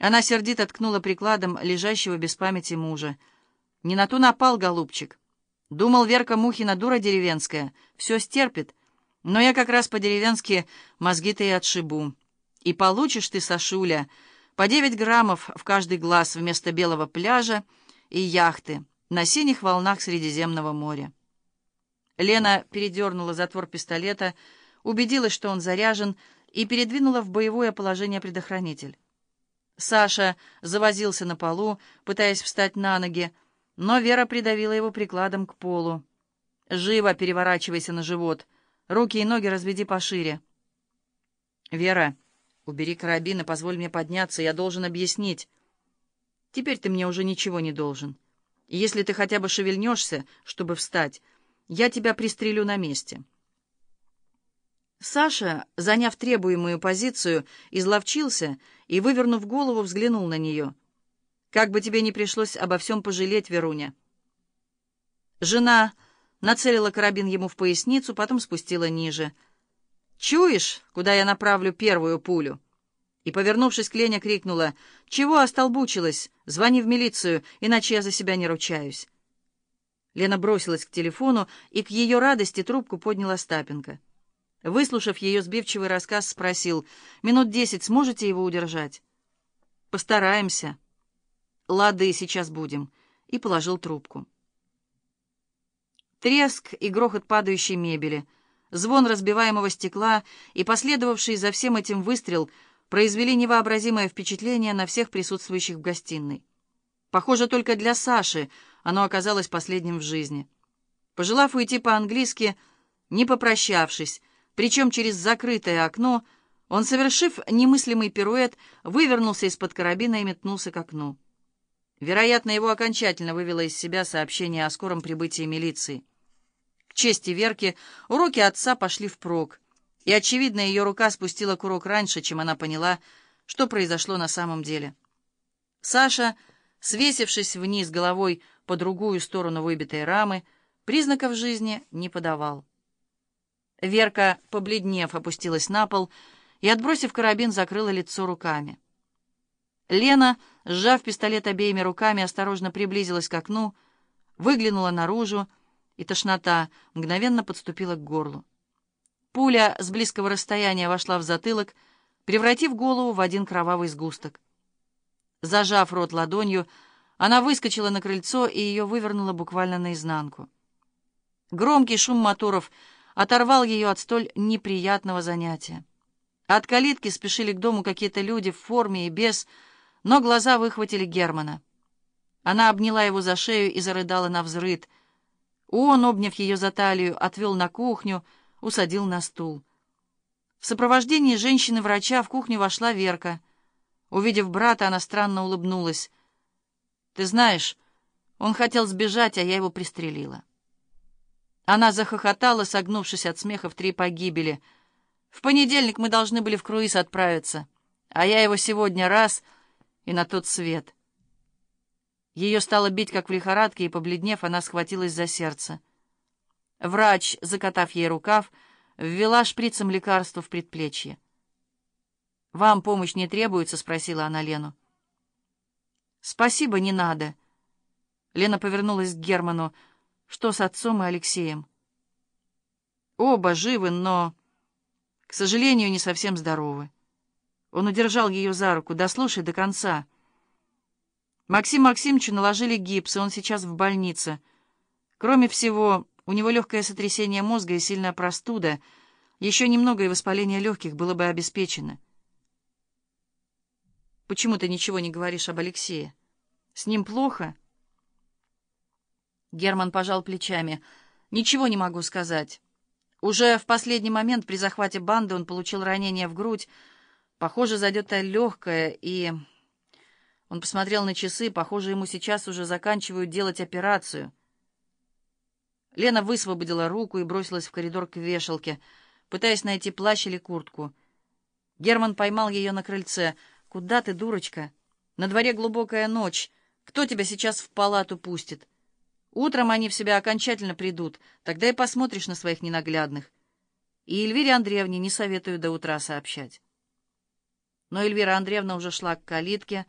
Она сердито ткнула прикладом лежащего без памяти мужа. «Не на ту напал, голубчик. Думал, Верка Мухина дура деревенская, все стерпит. Но я как раз по-деревенски мозги-то и отшибу. И получишь ты, Сашуля, по девять граммов в каждый глаз вместо белого пляжа и яхты на синих волнах Средиземного моря». Лена передернула затвор пистолета, убедилась, что он заряжен, и передвинула в боевое положение предохранитель. Саша завозился на полу, пытаясь встать на ноги, но Вера придавила его прикладом к полу. «Живо переворачивайся на живот. Руки и ноги разведи пошире». «Вера, убери карабин и позволь мне подняться. Я должен объяснить. Теперь ты мне уже ничего не должен. если ты хотя бы шевельнешься, чтобы встать, я тебя пристрелю на месте». Саша, заняв требуемую позицию, изловчился и, вывернув голову, взглянул на нее. «Как бы тебе не пришлось обо всем пожалеть, Веруня». Жена нацелила карабин ему в поясницу, потом спустила ниже. «Чуешь, куда я направлю первую пулю?» И, повернувшись к Лене, крикнула, «Чего остолбучилась? Звони в милицию, иначе я за себя не ручаюсь». Лена бросилась к телефону, и к ее радости трубку подняла Стапенко. Выслушав ее сбивчивый рассказ, спросил, «Минут десять сможете его удержать?» «Постараемся». «Лады, сейчас будем», и положил трубку. Треск и грохот падающей мебели, звон разбиваемого стекла и последовавший за всем этим выстрел произвели невообразимое впечатление на всех присутствующих в гостиной. Похоже, только для Саши оно оказалось последним в жизни. Пожелав уйти по-английски, не попрощавшись, причем через закрытое окно, он, совершив немыслимый пируэт, вывернулся из-под карабина и метнулся к окну. Вероятно, его окончательно вывело из себя сообщение о скором прибытии милиции. К чести Верки уроки отца пошли впрок, и, очевидно, ее рука спустила курок раньше, чем она поняла, что произошло на самом деле. Саша, свесившись вниз головой по другую сторону выбитой рамы, признаков жизни не подавал. Верка, побледнев, опустилась на пол и, отбросив карабин, закрыла лицо руками. Лена, сжав пистолет обеими руками, осторожно приблизилась к окну, выглянула наружу, и тошнота мгновенно подступила к горлу. Пуля с близкого расстояния вошла в затылок, превратив голову в один кровавый сгусток. Зажав рот ладонью, она выскочила на крыльцо и ее вывернула буквально наизнанку. Громкий шум моторов — оторвал ее от столь неприятного занятия. От калитки спешили к дому какие-то люди в форме и без, но глаза выхватили Германа. Она обняла его за шею и зарыдала на взрыд. Он, обняв ее за талию, отвел на кухню, усадил на стул. В сопровождении женщины-врача в кухню вошла Верка. Увидев брата, она странно улыбнулась. «Ты знаешь, он хотел сбежать, а я его пристрелила». Она захохотала, согнувшись от смеха в три погибели. «В понедельник мы должны были в круиз отправиться, а я его сегодня раз и на тот свет». Ее стало бить, как в лихорадке, и, побледнев, она схватилась за сердце. Врач, закатав ей рукав, ввела шприцем лекарство в предплечье. «Вам помощь не требуется?» — спросила она Лену. «Спасибо, не надо». Лена повернулась к Герману. Что с отцом и Алексеем? Оба живы, но, к сожалению, не совсем здоровы. Он удержал ее за руку. «Дослушай до конца». Максим Максимовичу наложили гипс, и он сейчас в больнице. Кроме всего, у него легкое сотрясение мозга и сильная простуда. Еще немного, и воспаление легких было бы обеспечено. «Почему ты ничего не говоришь об Алексее? С ним плохо?» Герман пожал плечами. «Ничего не могу сказать. Уже в последний момент при захвате банды он получил ранение в грудь. Похоже, задето легкое, и...» Он посмотрел на часы. Похоже, ему сейчас уже заканчивают делать операцию. Лена высвободила руку и бросилась в коридор к вешалке, пытаясь найти плащ или куртку. Герман поймал ее на крыльце. «Куда ты, дурочка? На дворе глубокая ночь. Кто тебя сейчас в палату пустит?» Утром они в себя окончательно придут, тогда и посмотришь на своих ненаглядных. И Эльвире Андреевне не советую до утра сообщать. Но Эльвира Андреевна уже шла к калитке,